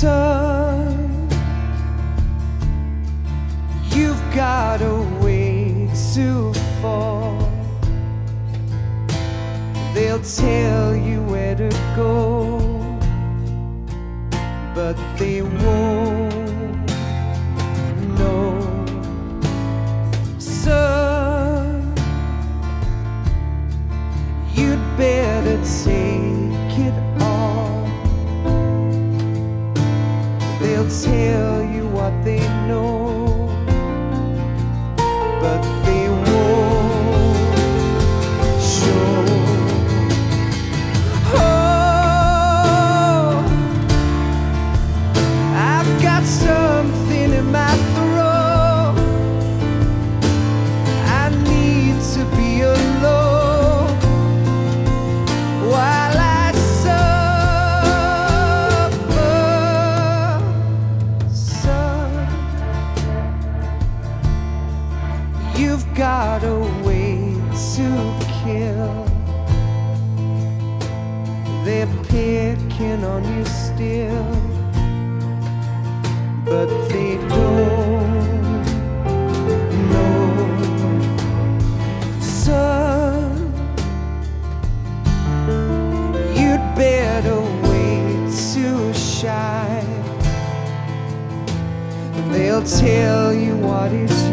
sun. You've got a way to fall. They'll tell you where to go, but they won't know. Son, you'd better take it tell you what they know, but you've got a way to kill. They're picking on you still, but they don't know. Son, you'd better wait to shine. They'll tell you what is